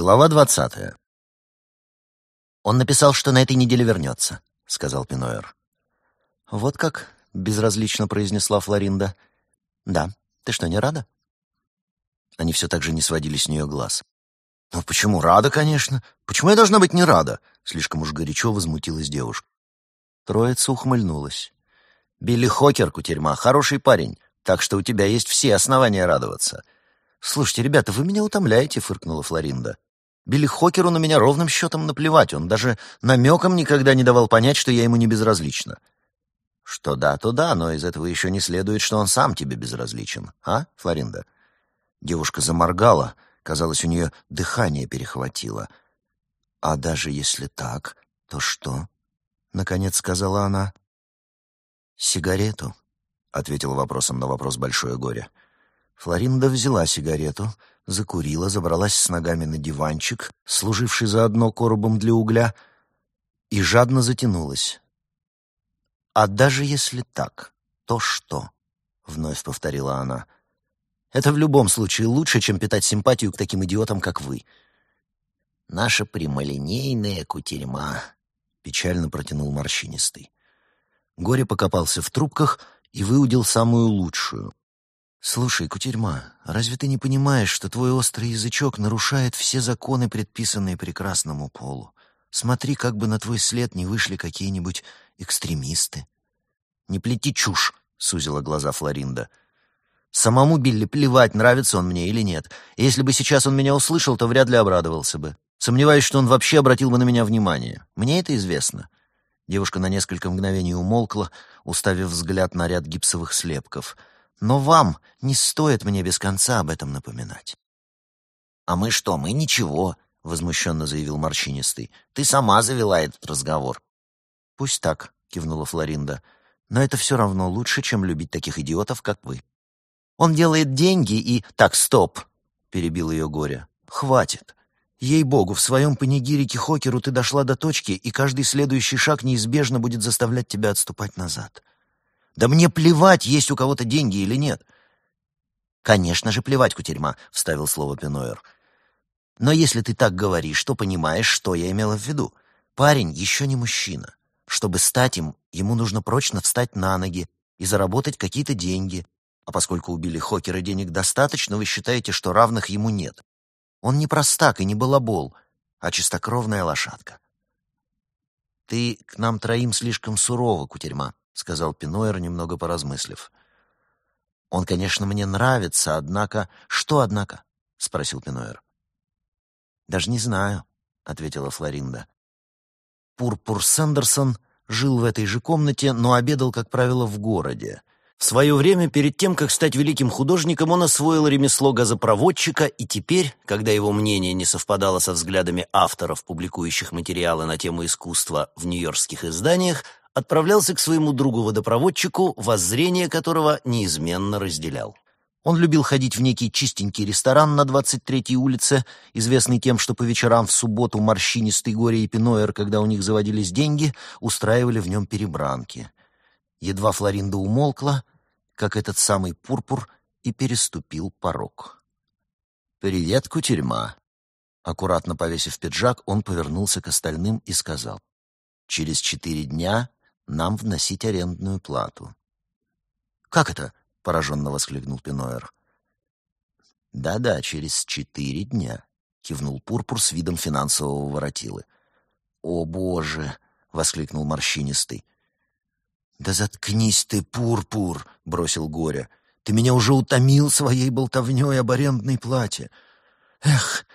Глава двадцатая. «Он написал, что на этой неделе вернется», — сказал Пиноер. «Вот как?» — безразлично произнесла Флоринда. «Да. Ты что, не рада?» Они все так же не сводили с нее глаз. «Ну почему? Рада, конечно. Почему я должна быть не рада?» Слишком уж горячо возмутилась девушка. Троица ухмыльнулась. «Билли Хокер, кутерьма, хороший парень, так что у тебя есть все основания радоваться. «Слушайте, ребята, вы меня утомляете», — фыркнула Флоринда. «Билли Хокеру на меня ровным счетом наплевать. Он даже намеком никогда не давал понять, что я ему не безразлична». «Что да, то да, но из этого еще не следует, что он сам тебе безразличен. А, Флоринда?» Девушка заморгала. Казалось, у нее дыхание перехватило. «А даже если так, то что?» — наконец сказала она. «Сигарету», — ответил вопросом на вопрос Большое Горе. Флоринда взяла сигарету, закурила, забралась с ногами на диванчик, служивший заодно коробом для угля, и жадно затянулась. «А даже если так, то что?» — вновь повторила она. «Это в любом случае лучше, чем питать симпатию к таким идиотам, как вы». «Наша прямолинейная кутерьма», — печально протянул морщинистый. Горе покопался в трубках и выудил самую лучшую, «Слушай, кутерьма, разве ты не понимаешь, что твой острый язычок нарушает все законы, предписанные прекрасному полу? Смотри, как бы на твой след не вышли какие-нибудь экстремисты». «Не плети чушь», — сузила глаза Флоринда. «Самому Билли плевать, нравится он мне или нет. Если бы сейчас он меня услышал, то вряд ли обрадовался бы. Сомневаюсь, что он вообще обратил бы на меня внимание. Мне это известно». Девушка на несколько мгновений умолкла, уставив взгляд на ряд гипсовых слепков — но вам не стоит мне без конца об этом напоминать. «А мы что, мы ничего», — возмущенно заявил морщинистый. «Ты сама завела этот разговор». «Пусть так», — кивнула Флоринда. «Но это все равно лучше, чем любить таких идиотов, как вы». «Он делает деньги и...» «Так, стоп!» — перебил ее горе. «Хватит. Ей-богу, в своем панигирике Хокеру ты дошла до точки, и каждый следующий шаг неизбежно будет заставлять тебя отступать назад. Да мне плевать, есть у кого-то деньги или нет. Конечно же, плевать, кутерьма, вставил слово Пиноер. Но если ты так говоришь, то понимаешь, что я имела в виду. Парень еще не мужчина. Чтобы стать им, ему нужно прочно встать на ноги и заработать какие-то деньги. А поскольку убили Хокера денег достаточно, вы считаете, что равных ему нет. Он не простак и не балабол, а чистокровная лошадка. Ты к нам троим слишком сурова, кутерьма, — сказал Пиноер, немного поразмыслив. «Он, конечно, мне нравится, однако...» «Что, однако?» — спросил Пиноер. «Даже не знаю», — ответила Флоринда. Пурпур Сэндерсон жил в этой же комнате, но обедал, как правило, в городе. В свое время, перед тем, как стать великим художником, он освоил ремесло газопроводчика, и теперь, когда его мнение не совпадало со взглядами авторов, публикующих материалы на тему искусства в нью-йоркских изданиях, отправлялся к своему другу-водопроводчику, воззрение которого неизменно разделял. Он любил ходить в некий чистенький ресторан на 23-й улице, известный тем, что по вечерам в субботу морщинистый горе и пиноер, когда у них заводились деньги, устраивали в нем перебранки. Едва Флоринда умолкла, как этот самый пурпур и переступил порог. «Привет, кутерьма!» Аккуратно повесив пиджак, он повернулся к остальным и сказал. «Через четыре дня нам вносить арендную плату. «Как это?» — пораженно воскликнул Пиноер. «Да-да, через четыре дня», — кивнул Пурпур с видом финансового воротилы. «О, Боже!» — воскликнул морщинистый. «Да заткнись ты, Пурпур!» — бросил Горя. «Ты меня уже утомил своей болтовней об арендной плате. Эх,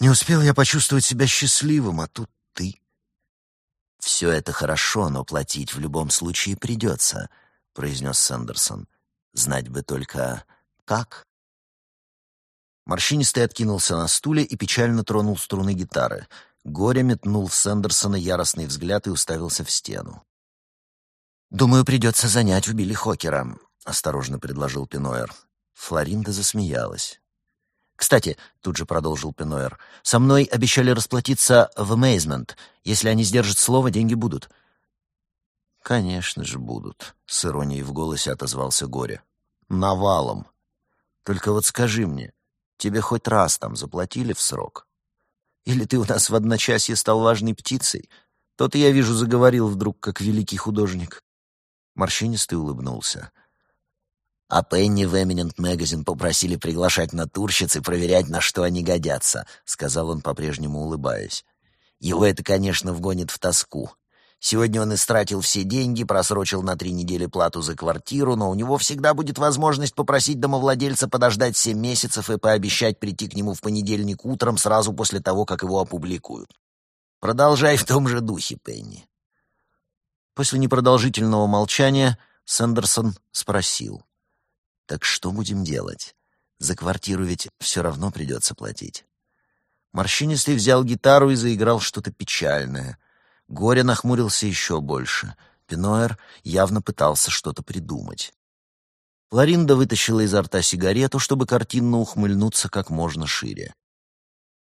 не успел я почувствовать себя счастливым, а тут ты». «Все это хорошо, но платить в любом случае придется», — произнес Сэндерсон. «Знать бы только, как?» Морщинистый откинулся на стуле и печально тронул струны гитары. Горе метнул в Сэндерсона яростный взгляд и уставился в стену. «Думаю, придется занять у Билли Хокера», — осторожно предложил Пиноер. Флоринда засмеялась. «Кстати», — тут же продолжил Пеноэр, — «со мной обещали расплатиться в Amazement. Если они сдержат слово, деньги будут». «Конечно же будут», — с иронией в голосе отозвался Горе. «Навалом. Только вот скажи мне, тебе хоть раз там заплатили в срок?» Или ты у нас в одночасье стал важной птицей? Тот я вижу, заговорил вдруг, как великий художник». Морщинистый улыбнулся. А Пенни в Eminent Magazine попросили приглашать натурщиц и проверять, на что они годятся, — сказал он, по-прежнему улыбаясь. Его это, конечно, вгонит в тоску. Сегодня он истратил все деньги, просрочил на три недели плату за квартиру, но у него всегда будет возможность попросить домовладельца подождать семь месяцев и пообещать прийти к нему в понедельник утром сразу после того, как его опубликуют. Продолжай в том же духе, Пенни. После непродолжительного молчания Сэндерсон спросил. «Так что будем делать? За квартиру ведь все равно придется платить». Морщинистый взял гитару и заиграл что-то печальное — Горе нахмурился еще больше. Пиноэр явно пытался что-то придумать. Флоринда вытащила изо рта сигарету, чтобы картинно ухмыльнуться как можно шире.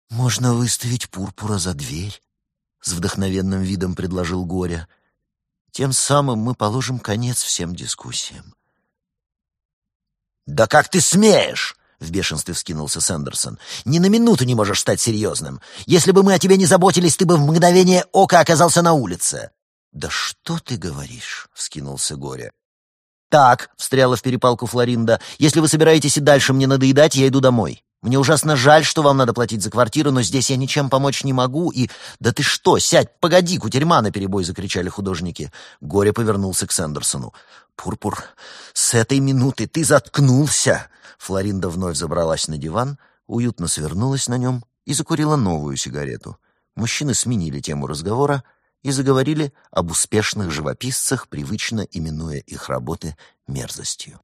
«Можно выставить пурпура за дверь», — с вдохновенным видом предложил Горя. «Тем самым мы положим конец всем дискуссиям». «Да как ты смеешь!» В бешенстве вскинулся Сэндерсон. «Ни на минуту не можешь стать серьезным. Если бы мы о тебе не заботились, ты бы в мгновение ока оказался на улице». «Да что ты говоришь?» — вскинулся Горе. «Так», — встряла в перепалку Флоринда, — «если вы собираетесь и дальше мне надоедать, я иду домой. Мне ужасно жаль, что вам надо платить за квартиру, но здесь я ничем помочь не могу, и... Да ты что, сядь, погоди, кутерьма наперебой!» — закричали художники. Горе повернулся к Сэндерсону. «Пурпур, с этой минуты ты заткнулся!» Флоринда вновь забралась на диван, уютно свернулась на нем и закурила новую сигарету. Мужчины сменили тему разговора и заговорили об успешных живописцах, привычно именуя их работы мерзостью.